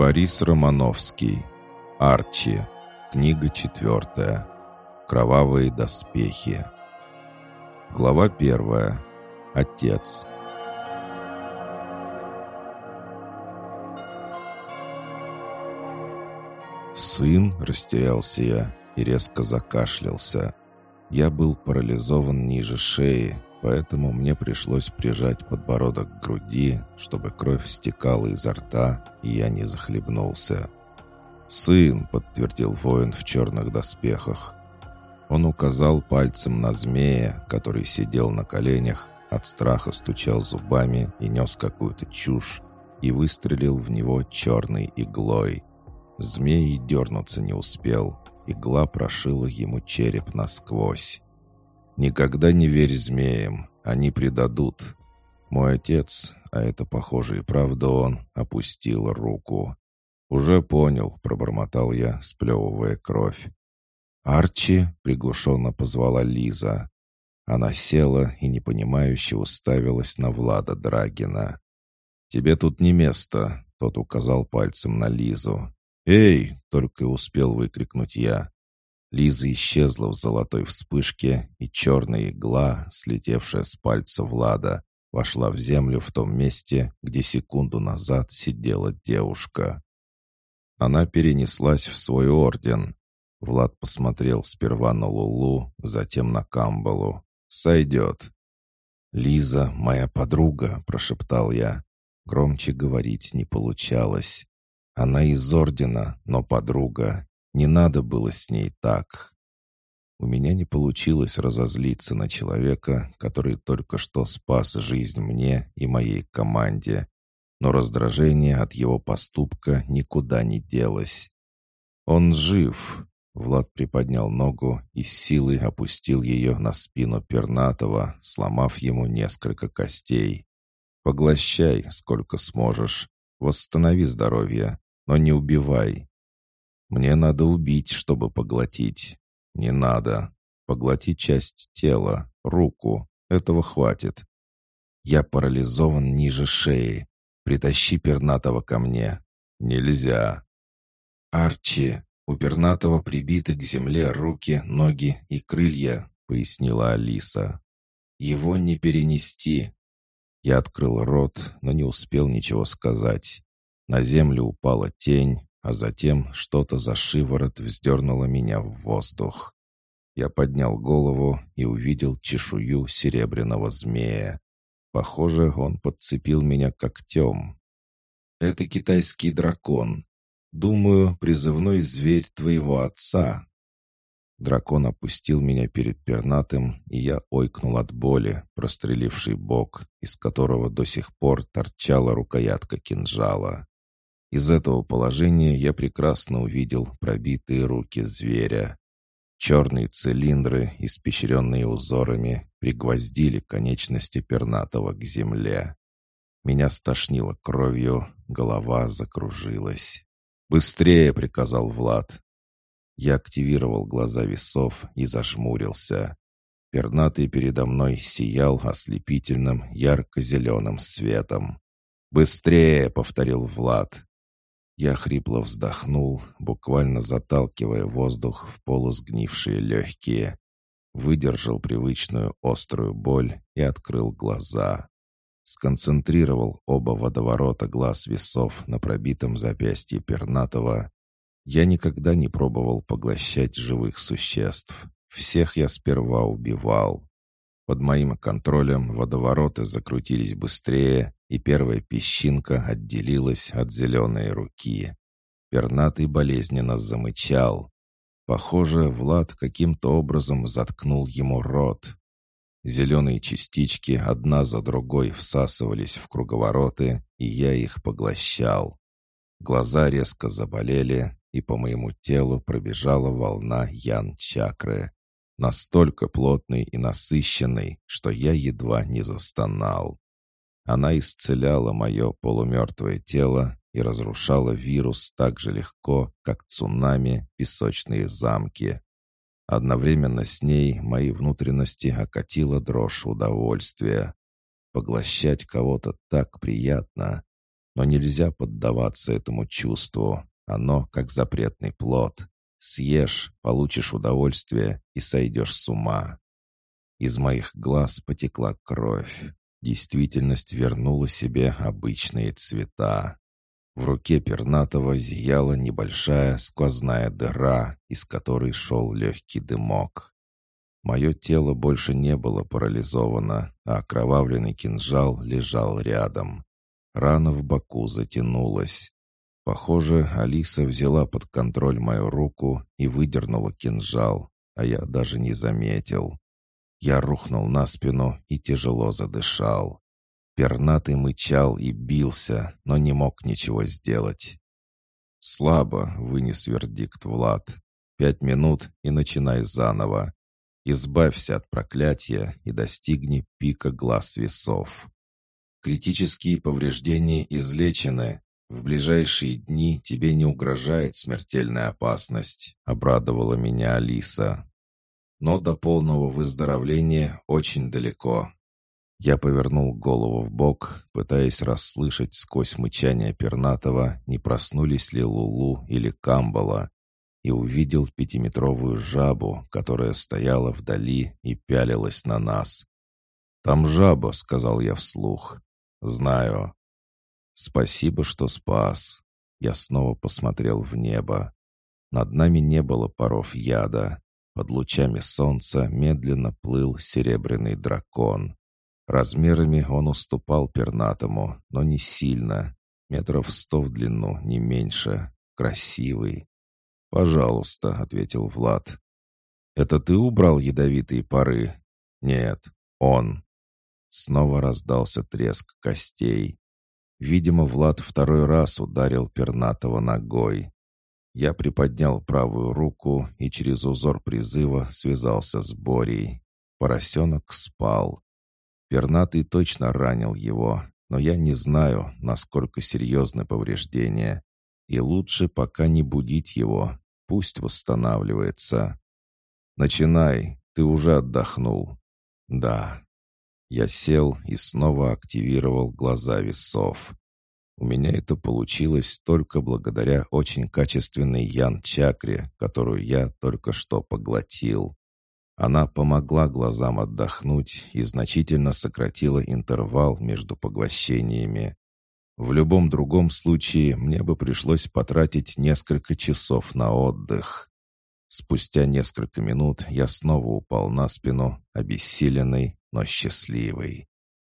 Борис Романовский. Арчи. Книга четвертая. Кровавые доспехи. Глава первая. Отец. «Сын?» — растерялся я и резко закашлялся. Я был парализован ниже шеи, поэтому мне пришлось прижать подбородок к груди, чтобы кровь стекала изо рта, и я не захлебнулся. «Сын», — подтвердил воин в черных доспехах. Он указал пальцем на змея, который сидел на коленях, от страха стучал зубами и нес какую-то чушь, и выстрелил в него черной иглой. Змей дернуться не успел, игла прошила ему череп насквозь. Никогда не верь змеям, они предадут. Мой отец, а это, похоже, и правда он, опустил руку. «Уже понял», — пробормотал я, сплевывая кровь. «Арчи!» — приглушенно позвала Лиза. Она села и непонимающе уставилась на Влада Драгина. «Тебе тут не место», — тот указал пальцем на Лизу. «Эй!» — только успел выкрикнуть я. Лиза исчезла в золотой вспышке, и черная игла, слетевшая с пальца Влада, вошла в землю в том месте, где секунду назад сидела девушка. Она перенеслась в свой орден. Влад посмотрел сперва на Лулу, затем на Камбалу. «Сойдет». «Лиза, моя подруга», — прошептал я. Громче говорить не получалось. Она из ордена, но подруга, не надо было с ней так. У меня не получилось разозлиться на человека, который только что спас жизнь мне и моей команде, но раздражение от его поступка никуда не делось. «Он жив!» Влад приподнял ногу и с силой опустил ее на спину пернатого, сломав ему несколько костей. «Поглощай, сколько сможешь. Восстанови здоровье, но не убивай. Мне надо убить, чтобы поглотить. Не надо. Поглоти часть тела, руку. Этого хватит. Я парализован ниже шеи. Притащи пернатого ко мне. Нельзя. Арчи, у пернатого прибиты к земле руки, ноги и крылья, пояснила Алиса. Его не перенести. Я открыл рот, но не успел ничего сказать. На землю упала тень, а затем что-то за шиворот вздернуло меня в воздух. Я поднял голову и увидел чешую серебряного змея. Похоже, он подцепил меня когтем. «Это китайский дракон. Думаю, призывной зверь твоего отца». Дракон опустил меня перед пернатым, и я ойкнул от боли, простреливший бок, из которого до сих пор торчала рукоятка кинжала. Из этого положения я прекрасно увидел пробитые руки зверя. Черные цилиндры, испещренные узорами, пригвоздили конечности пернатого к земле. Меня стошнило кровью, голова закружилась. «Быстрее!» — приказал Влад. Я активировал глаза весов и зажмурился. Пернатый передо мной сиял ослепительным ярко-зеленым светом. «Быстрее!» — повторил Влад. Я хрипло вздохнул, буквально заталкивая воздух в полусгнившие легкие. Выдержал привычную острую боль и открыл глаза. Сконцентрировал оба водоворота глаз весов на пробитом запястье пернатого. Я никогда не пробовал поглощать живых существ. Всех я сперва убивал. Под моим контролем водовороты закрутились быстрее, и первая песчинка отделилась от зеленой руки. Пернатый болезненно замычал. Похоже, Влад каким-то образом заткнул ему рот. Зеленые частички одна за другой всасывались в круговороты, и я их поглощал. Глаза резко заболели, и по моему телу пробежала волна ян-чакры. Настолько плотной и насыщенной, что я едва не застонал. Она исцеляла мое полумертвое тело и разрушала вирус так же легко, как цунами песочные замки. Одновременно с ней мои внутренности окатила дрожь удовольствия. Поглощать кого-то так приятно. Но нельзя поддаваться этому чувству. Оно как запретный плод. Съешь, получишь удовольствие и сойдешь с ума. Из моих глаз потекла кровь. Действительность вернула себе обычные цвета. В руке пернатого зияла небольшая сквозная дыра, из которой шел легкий дымок. Мое тело больше не было парализовано, а окровавленный кинжал лежал рядом. Рана в боку затянулась. Похоже, Алиса взяла под контроль мою руку и выдернула кинжал, а я даже не заметил. Я рухнул на спину и тяжело задышал. Пернатый мычал и бился, но не мог ничего сделать. «Слабо», — вынес вердикт Влад. «Пять минут и начинай заново. Избавься от проклятия и достигни пика глаз весов. Критические повреждения излечены. В ближайшие дни тебе не угрожает смертельная опасность», — обрадовала меня Алиса но до полного выздоровления очень далеко. Я повернул голову в бок, пытаясь расслышать сквозь мычание пернатого, не проснулись ли Лулу или Камбала, и увидел пятиметровую жабу, которая стояла вдали и пялилась на нас. «Там жаба», — сказал я вслух. «Знаю». «Спасибо, что спас». Я снова посмотрел в небо. Над нами не было паров яда, под лучами солнца медленно плыл серебряный дракон. Размерами он уступал пернатому, но не сильно. Метров сто в длину, не меньше. Красивый. «Пожалуйста», — ответил Влад. «Это ты убрал ядовитые пары?» «Нет, он». Снова раздался треск костей. Видимо, Влад второй раз ударил пернатого ногой. Я приподнял правую руку и через узор призыва связался с Борей. Поросенок спал. Пернатый точно ранил его, но я не знаю, насколько серьезны повреждения. И лучше пока не будить его, пусть восстанавливается. «Начинай, ты уже отдохнул». «Да». Я сел и снова активировал глаза весов. У меня это получилось только благодаря очень качественной ян-чакре, которую я только что поглотил. Она помогла глазам отдохнуть и значительно сократила интервал между поглощениями. В любом другом случае мне бы пришлось потратить несколько часов на отдых. Спустя несколько минут я снова упал на спину, обессиленный, но счастливый.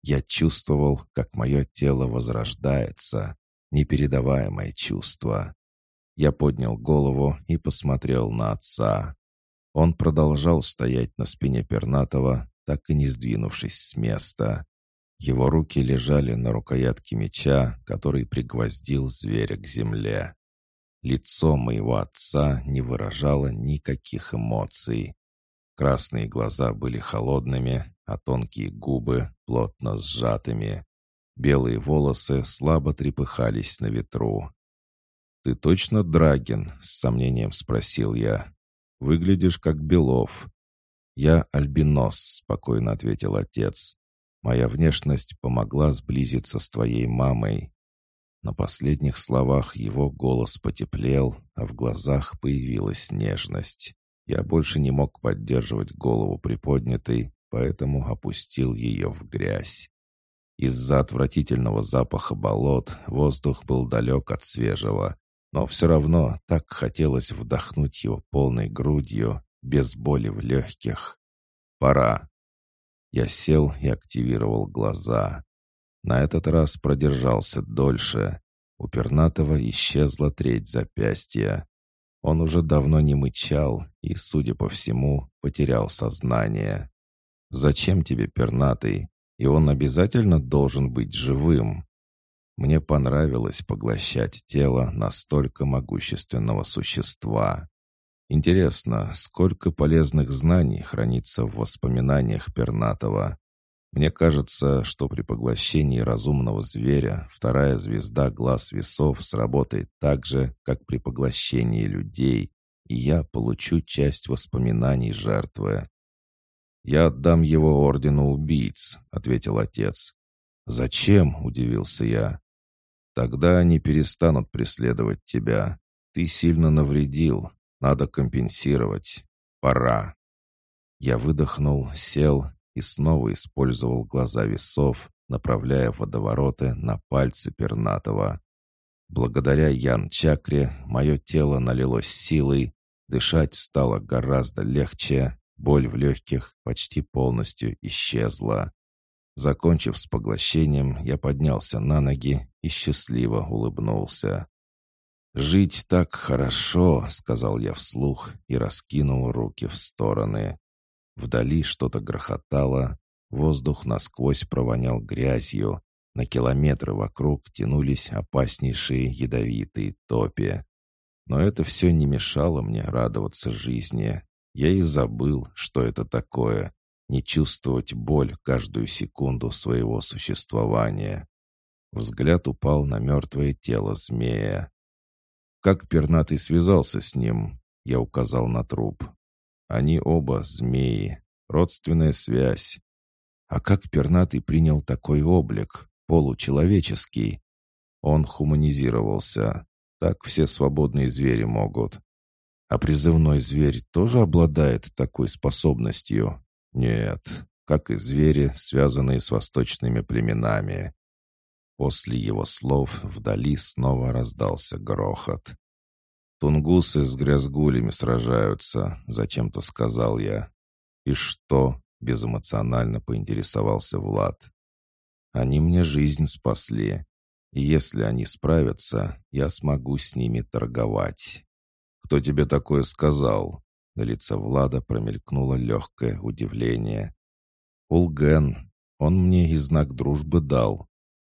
Я чувствовал, как мое тело возрождается, непередаваемое чувство. Я поднял голову и посмотрел на отца. Он продолжал стоять на спине пернатого, так и не сдвинувшись с места. Его руки лежали на рукоятке меча, который пригвоздил зверя к земле. Лицо моего отца не выражало никаких эмоций. Красные глаза были холодными, а тонкие губы плотно сжатыми. Белые волосы слабо трепыхались на ветру. «Ты точно Драгин?» — с сомнением спросил я. «Выглядишь как Белов». «Я альбинос», — спокойно ответил отец. «Моя внешность помогла сблизиться с твоей мамой». На последних словах его голос потеплел, а в глазах появилась нежность. Я больше не мог поддерживать голову приподнятой, поэтому опустил ее в грязь. Из-за отвратительного запаха болот воздух был далек от свежего, но все равно так хотелось вдохнуть его полной грудью, без боли в легких. «Пора!» Я сел и активировал глаза. На этот раз продержался дольше. У пернатого исчезла треть запястья. Он уже давно не мычал и, судя по всему, потерял сознание. «Зачем тебе пернатый? И он обязательно должен быть живым?» Мне понравилось поглощать тело настолько могущественного существа. Интересно, сколько полезных знаний хранится в воспоминаниях пернатого. Мне кажется, что при поглощении разумного зверя вторая звезда глаз весов сработает так же, как при поглощении людей, и я получу часть воспоминаний жертвы. «Я отдам его ордену убийц», — ответил отец. «Зачем?» — удивился я. Тогда они перестанут преследовать тебя. Ты сильно навредил. Надо компенсировать. Пора. Я выдохнул, сел и снова использовал глаза весов, направляя водовороты на пальцы пернатого. Благодаря Ян-чакре мое тело налилось силой, дышать стало гораздо легче, боль в легких почти полностью исчезла. Закончив с поглощением, я поднялся на ноги и счастливо улыбнулся. «Жить так хорошо», — сказал я вслух и раскинул руки в стороны. Вдали что-то грохотало, воздух насквозь провонял грязью, на километры вокруг тянулись опаснейшие ядовитые топи. Но это все не мешало мне радоваться жизни. Я и забыл, что это такое — не чувствовать боль каждую секунду своего существования. Взгляд упал на мертвое тело змея. Как пернатый связался с ним, я указал на труп. Они оба змеи, родственная связь. А как пернатый принял такой облик, получеловеческий? Он хуманизировался. Так все свободные звери могут. А призывной зверь тоже обладает такой способностью? Нет, как и звери, связанные с восточными племенами. После его слов вдали снова раздался грохот. «Тунгусы с грязгулями сражаются», — зачем-то сказал я. «И что?» — безэмоционально поинтересовался Влад. «Они мне жизнь спасли, и если они справятся, я смогу с ними торговать». «Кто тебе такое сказал?» На лице Влада промелькнуло легкое удивление. «Улген. Он мне и знак дружбы дал».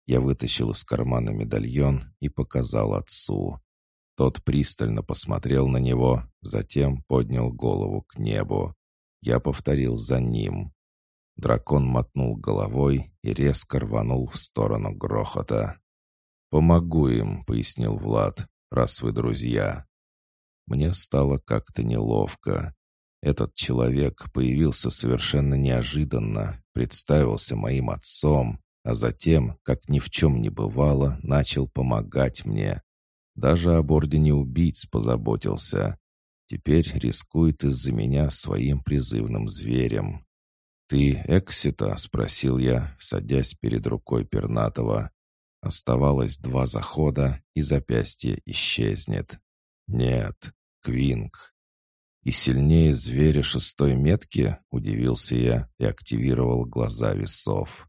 Я вытащил из кармана медальон и показал отцу. Тот пристально посмотрел на него, затем поднял голову к небу. Я повторил за ним. Дракон мотнул головой и резко рванул в сторону грохота. «Помогу им», — пояснил Влад, — «раз вы друзья». Мне стало как-то неловко. Этот человек появился совершенно неожиданно, представился моим отцом, а затем, как ни в чем не бывало, начал помогать мне. Даже об ордене убийц позаботился. Теперь рискует из-за меня своим призывным зверем. «Ты Эксита?» — спросил я, садясь перед рукой Пернатова. Оставалось два захода, и запястье исчезнет. «Нет, Квинг». «И сильнее зверя шестой метки?» — удивился я и активировал глаза весов.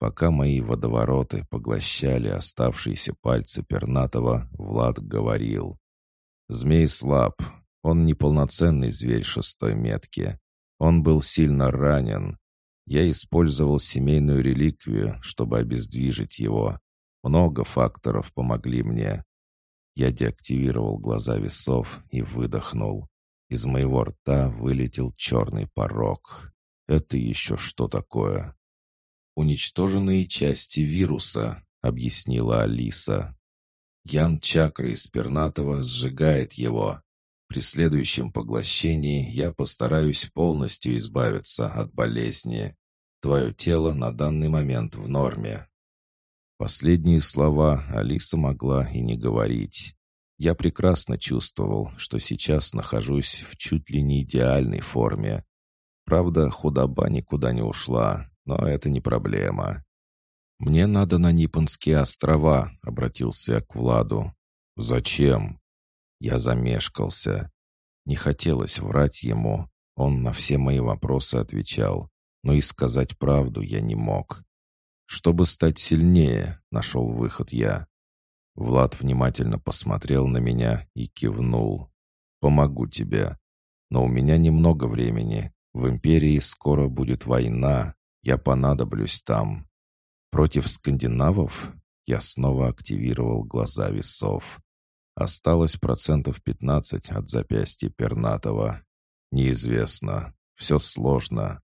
Пока мои водовороты поглощали оставшиеся пальцы пернатого, Влад говорил. «Змей слаб. Он неполноценный зверь шестой метки. Он был сильно ранен. Я использовал семейную реликвию, чтобы обездвижить его. Много факторов помогли мне. Я деактивировал глаза весов и выдохнул. Из моего рта вылетел черный порог. Это еще что такое? уничтоженные части вируса», — объяснила Алиса. Ян чакры из пернатого сжигает его. При следующем поглощении я постараюсь полностью избавиться от болезни. Твое тело на данный момент в норме». Последние слова Алиса могла и не говорить. Я прекрасно чувствовал, что сейчас нахожусь в чуть ли не идеальной форме. Правда, худоба никуда не ушла, но это не проблема. «Мне надо на Нипонские острова», — обратился я к Владу. «Зачем?» Я замешкался. Не хотелось врать ему. Он на все мои вопросы отвечал, но и сказать правду я не мог. «Чтобы стать сильнее», — нашел выход я. Влад внимательно посмотрел на меня и кивнул. «Помогу тебе. Но у меня немного времени. В империи скоро будет война, я понадоблюсь там. Против скандинавов я снова активировал глаза весов. Осталось процентов 15 от запястья пернатого. Неизвестно. Все сложно.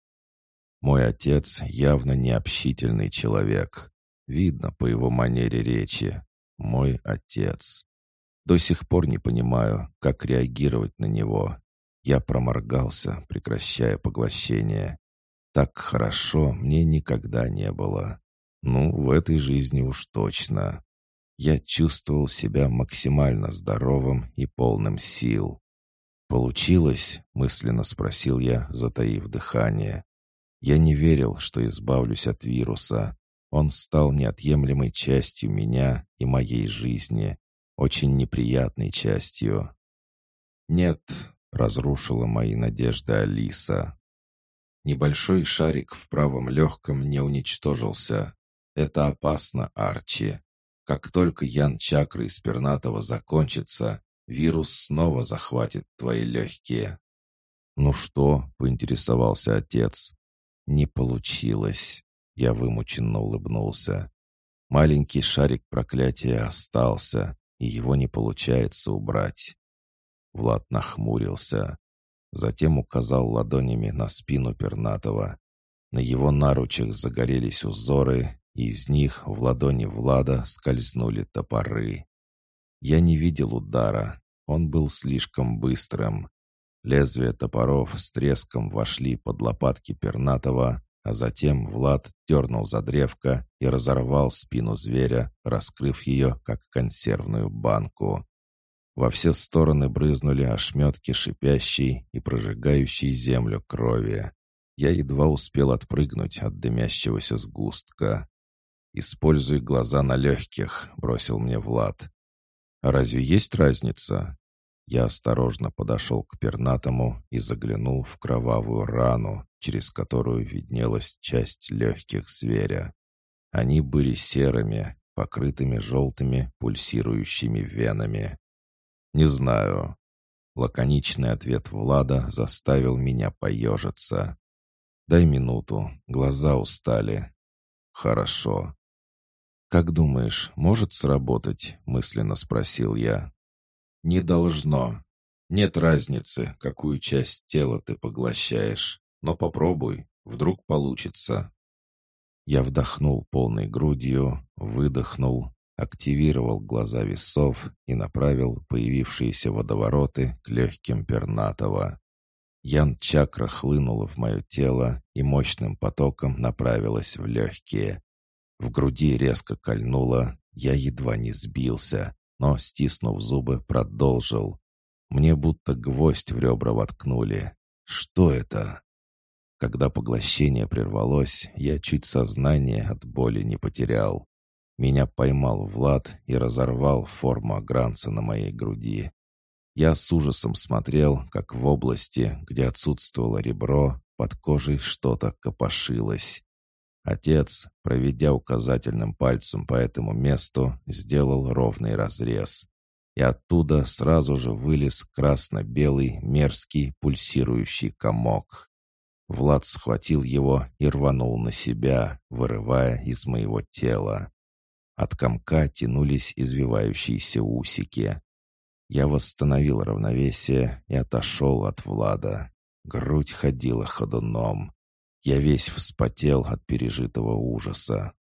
Мой отец явно не общительный человек. Видно по его манере речи. Мой отец. До сих пор не понимаю, как реагировать на него. Я проморгался, прекращая поглощение. Так хорошо мне никогда не было. Ну, в этой жизни уж точно. Я чувствовал себя максимально здоровым и полным сил. «Получилось?» — мысленно спросил я, затаив дыхание. Я не верил, что избавлюсь от вируса. Он стал неотъемлемой частью меня и моей жизни, очень неприятной частью. «Нет», — разрушила мои надежды Алиса. Небольшой шарик в правом легком не уничтожился. Это опасно, Арчи. Как только ян чакры из пернатого закончится, вирус снова захватит твои легкие. «Ну что?» — поинтересовался отец. «Не получилось». Я вымученно улыбнулся. Маленький шарик проклятия остался, и его не получается убрать. Влад нахмурился. Затем указал ладонями на спину пернатого. На его наручах загорелись узоры, и из них в ладони Влада скользнули топоры. Я не видел удара, он был слишком быстрым. Лезвия топоров с треском вошли под лопатки пернатого, а затем Влад дернул за древко и разорвал спину зверя, раскрыв ее, как консервную банку. Во все стороны брызнули ошметки шипящей и прожигающей землю крови. Я едва успел отпрыгнуть от дымящегося сгустка. «Используй глаза на легких», — бросил мне Влад. «А разве есть разница?» Я осторожно подошел к пернатому и заглянул в кровавую рану, через которую виднелась часть легких зверя. Они были серыми, покрытыми желтыми пульсирующими венами. «Не знаю». Лаконичный ответ Влада заставил меня поежиться. «Дай минуту, глаза устали». «Хорошо». «Как думаешь, может сработать?» — мысленно спросил я. «Не должно. Нет разницы, какую часть тела ты поглощаешь. Но попробуй, вдруг получится». Я вдохнул полной грудью, выдохнул, активировал глаза весов и направил появившиеся водовороты к легким пернатого. Ян-чакра хлынула в мое тело и мощным потоком направилась в легкие. В груди резко кольнуло, я едва не сбился, но, стиснув зубы, продолжил. Мне будто гвоздь в ребра воткнули. Что это? Когда поглощение прервалось, я чуть сознание от боли не потерял. Меня поймал Влад и разорвал форму агранца на моей груди. Я с ужасом смотрел, как в области, где отсутствовало ребро, под кожей что-то копошилось. Отец, проведя указательным пальцем по этому месту, сделал ровный разрез. И оттуда сразу же вылез красно-белый, мерзкий, пульсирующий комок. Влад схватил его и рванул на себя, вырывая из моего тела. От комка тянулись извивающиеся усики. Я восстановил равновесие и отошел от Влада. Грудь ходила ходуном. Я весь вспотел от пережитого ужаса.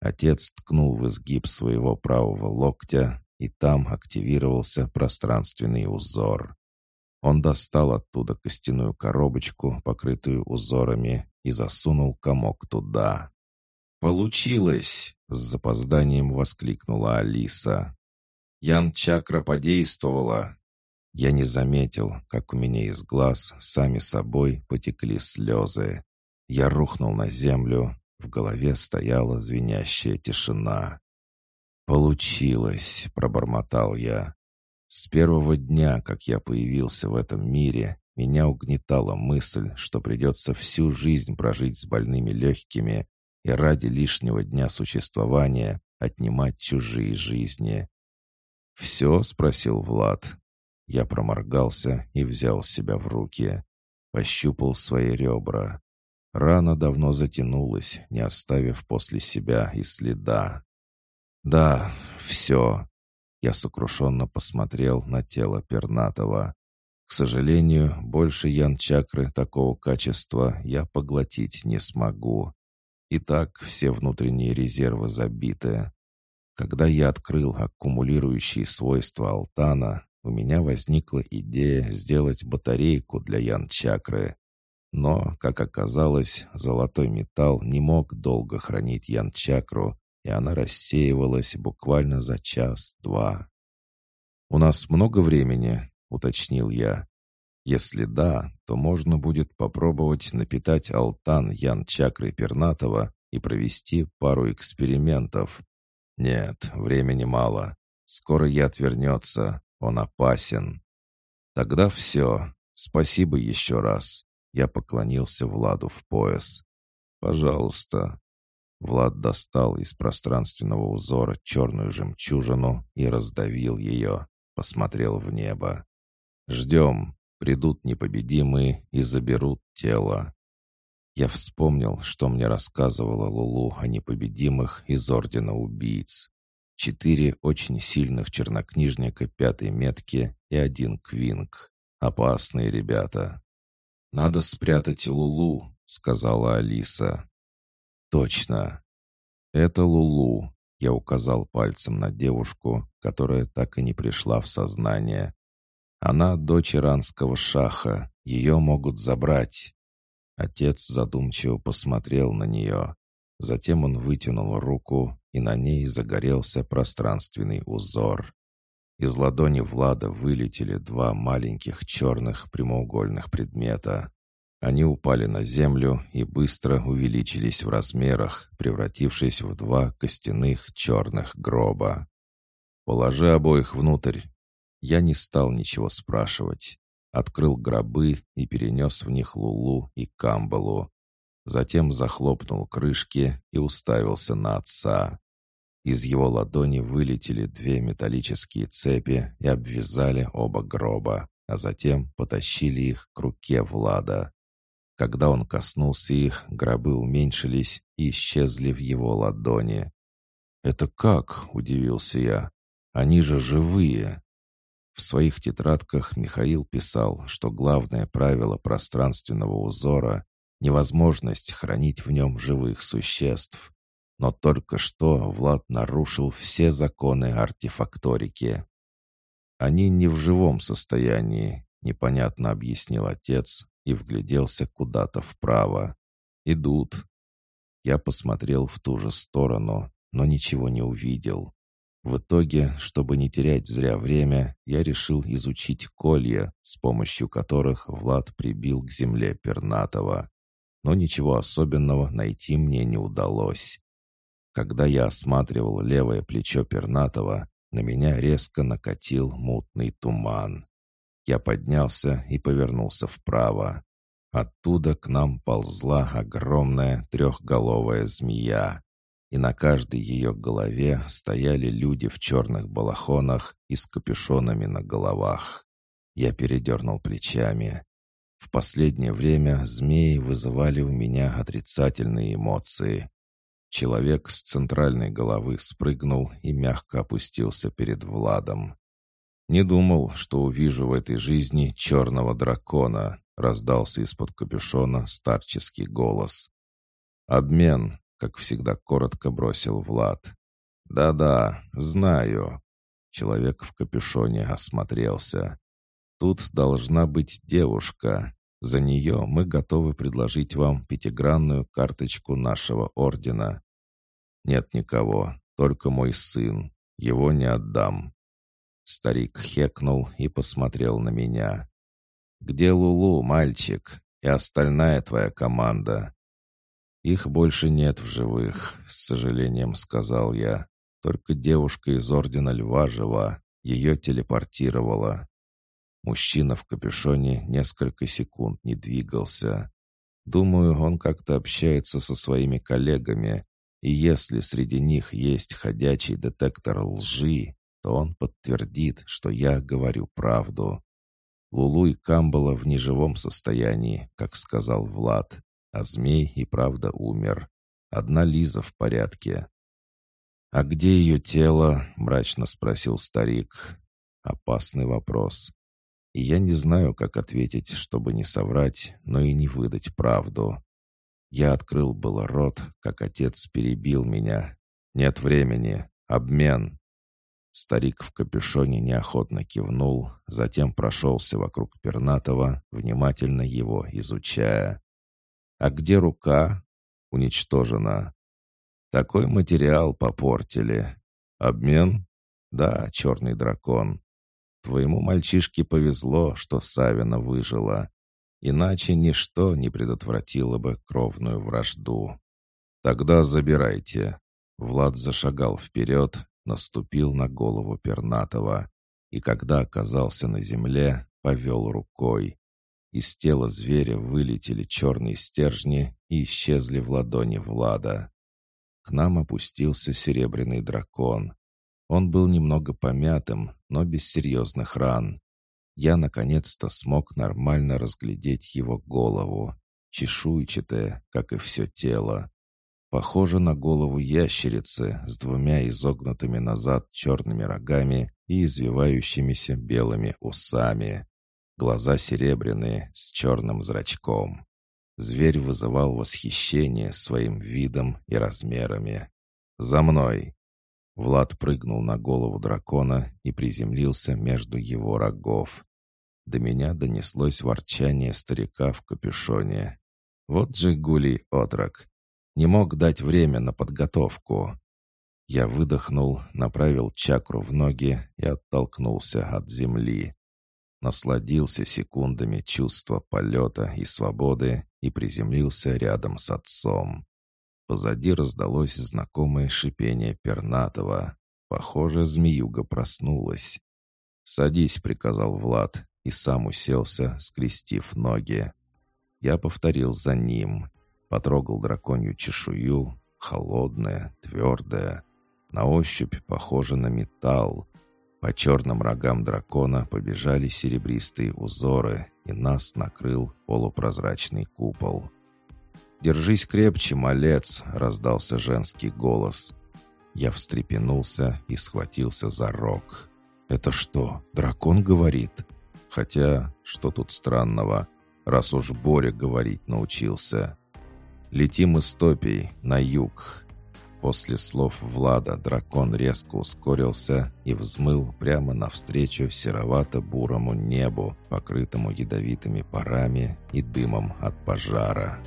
Отец ткнул в изгиб своего правого локтя, и там активировался пространственный узор. Он достал оттуда костяную коробочку, покрытую узорами, и засунул комок туда. «Получилось!» — с запозданием воскликнула Алиса. «Ян-чакра подействовала!» Я не заметил, как у меня из глаз сами собой потекли слезы. Я рухнул на землю, в голове стояла звенящая тишина. «Получилось!» — пробормотал я. С первого дня, как я появился в этом мире, меня угнетала мысль, что придется всю жизнь прожить с больными легкими и ради лишнего дня существования отнимать чужие жизни. «Все?» — спросил Влад. Я проморгался и взял себя в руки. Пощупал свои ребра. Рана давно затянулась, не оставив после себя и следа. «Да, все». Я сокрушенно посмотрел на тело пернатого. К сожалению, больше ян-чакры такого качества я поглотить не смогу. И так все внутренние резервы забиты. Когда я открыл аккумулирующие свойства Алтана, у меня возникла идея сделать батарейку для Ян-чакры. Но, как оказалось, золотой металл не мог долго хранить Ян-чакру, и она рассеивалась буквально за час-два. «У нас много времени?» — уточнил я. «Если да, то можно будет попробовать напитать алтан Ян Чакрой Пернатова и провести пару экспериментов. Нет, времени мало. Скоро я отвернется. Он опасен. Тогда все. Спасибо еще раз. Я поклонился Владу в пояс. «Пожалуйста». Влад достал из пространственного узора черную жемчужину и раздавил ее, посмотрел в небо. «Ждем. Придут непобедимые и заберут тело». Я вспомнил, что мне рассказывала Лулу о непобедимых из Ордена Убийц. Четыре очень сильных чернокнижника пятой метки и один квинг. Опасные ребята. «Надо спрятать Лулу», — сказала Алиса. «Точно. Это Лулу», — я указал пальцем на девушку, которая так и не пришла в сознание. «Она дочь иранского шаха. Ее могут забрать». Отец задумчиво посмотрел на нее. Затем он вытянул руку, и на ней загорелся пространственный узор. Из ладони Влада вылетели два маленьких черных прямоугольных предмета. Они упали на землю и быстро увеличились в размерах, превратившись в два костяных черных гроба. «Положи обоих внутрь». Я не стал ничего спрашивать открыл гробы и перенес в них Лулу и Камбалу. Затем захлопнул крышки и уставился на отца. Из его ладони вылетели две металлические цепи и обвязали оба гроба, а затем потащили их к руке Влада. Когда он коснулся их, гробы уменьшились и исчезли в его ладони. «Это как?» — удивился я. «Они же живые!» В своих тетрадках Михаил писал, что главное правило пространственного узора — невозможность хранить в нем живых существ. Но только что Влад нарушил все законы артефакторики. «Они не в живом состоянии», — непонятно объяснил отец и вгляделся куда-то вправо. «Идут». Я посмотрел в ту же сторону, но ничего не увидел. В итоге, чтобы не терять зря время, я решил изучить колья, с помощью которых Влад прибил к земле Пернатова. Но ничего особенного найти мне не удалось. Когда я осматривал левое плечо Пернатова, на меня резко накатил мутный туман. Я поднялся и повернулся вправо. Оттуда к нам ползла огромная трехголовая змея и на каждой ее голове стояли люди в черных балахонах и с капюшонами на головах. Я передернул плечами. В последнее время змеи вызывали у меня отрицательные эмоции. Человек с центральной головы спрыгнул и мягко опустился перед Владом. «Не думал, что увижу в этой жизни черного дракона», — раздался из-под капюшона старческий голос. «Обмен», как всегда коротко бросил Влад. «Да-да, знаю». Человек в капюшоне осмотрелся. «Тут должна быть девушка. За нее мы готовы предложить вам пятигранную карточку нашего ордена». «Нет никого, только мой сын. Его не отдам». Старик хекнул и посмотрел на меня. «Где Лулу, мальчик, и остальная твоя команда?» «Их больше нет в живых», — с сожалением сказал я. «Только девушка из Ордена Льва жива. Ее телепортировала». Мужчина в капюшоне несколько секунд не двигался. Думаю, он как-то общается со своими коллегами, и если среди них есть ходячий детектор лжи, то он подтвердит, что я говорю правду. Лулу и Камбала в неживом состоянии, как сказал Влад а змей и правда умер. Одна Лиза в порядке. «А где ее тело?» — мрачно спросил старик. Опасный вопрос. Я не знаю, как ответить, чтобы не соврать, но и не выдать правду. Я открыл было рот, как отец перебил меня. «Нет времени. Обмен». Старик в капюшоне неохотно кивнул, затем прошелся вокруг Пернатова, внимательно его изучая. А где рука? Уничтожена. Такой материал попортили. Обмен? Да, черный дракон. Твоему мальчишке повезло, что Савина выжила. Иначе ничто не предотвратило бы кровную вражду. Тогда забирайте. Влад зашагал вперед, наступил на голову Пернатова и, когда оказался на земле, повел рукой. Из тела зверя вылетели черные стержни и исчезли в ладони Влада. К нам опустился серебряный дракон. Он был немного помятым, но без серьезных ран. Я наконец-то смог нормально разглядеть его голову, чешуйчатое, как и все тело. Похоже на голову ящерицы с двумя изогнутыми назад черными рогами и извивающимися белыми усами. Глаза серебряные, с черным зрачком. Зверь вызывал восхищение своим видом и размерами. «За мной!» Влад прыгнул на голову дракона и приземлился между его рогов. До меня донеслось ворчание старика в капюшоне. Вот же гулей отрок. Не мог дать время на подготовку. Я выдохнул, направил чакру в ноги и оттолкнулся от земли. Насладился секундами чувства полета и свободы и приземлился рядом с отцом. Позади раздалось знакомое шипение пернатого. Похоже, змеюга проснулась. «Садись», — приказал Влад, и сам уселся, скрестив ноги. Я повторил за ним. Потрогал драконью чешую, холодная, твердая. На ощупь похожа на металл. По черным рогам дракона побежали серебристые узоры, и нас накрыл полупрозрачный купол. «Держись крепче, малец!» — раздался женский голос. Я встрепенулся и схватился за рог. «Это что, дракон говорит?» Хотя, что тут странного, раз уж Боря говорить научился. «Летим из топий на юг, После слов Влада дракон резко ускорился и взмыл прямо навстречу серовато-бурому небу, покрытому ядовитыми парами и дымом от пожара.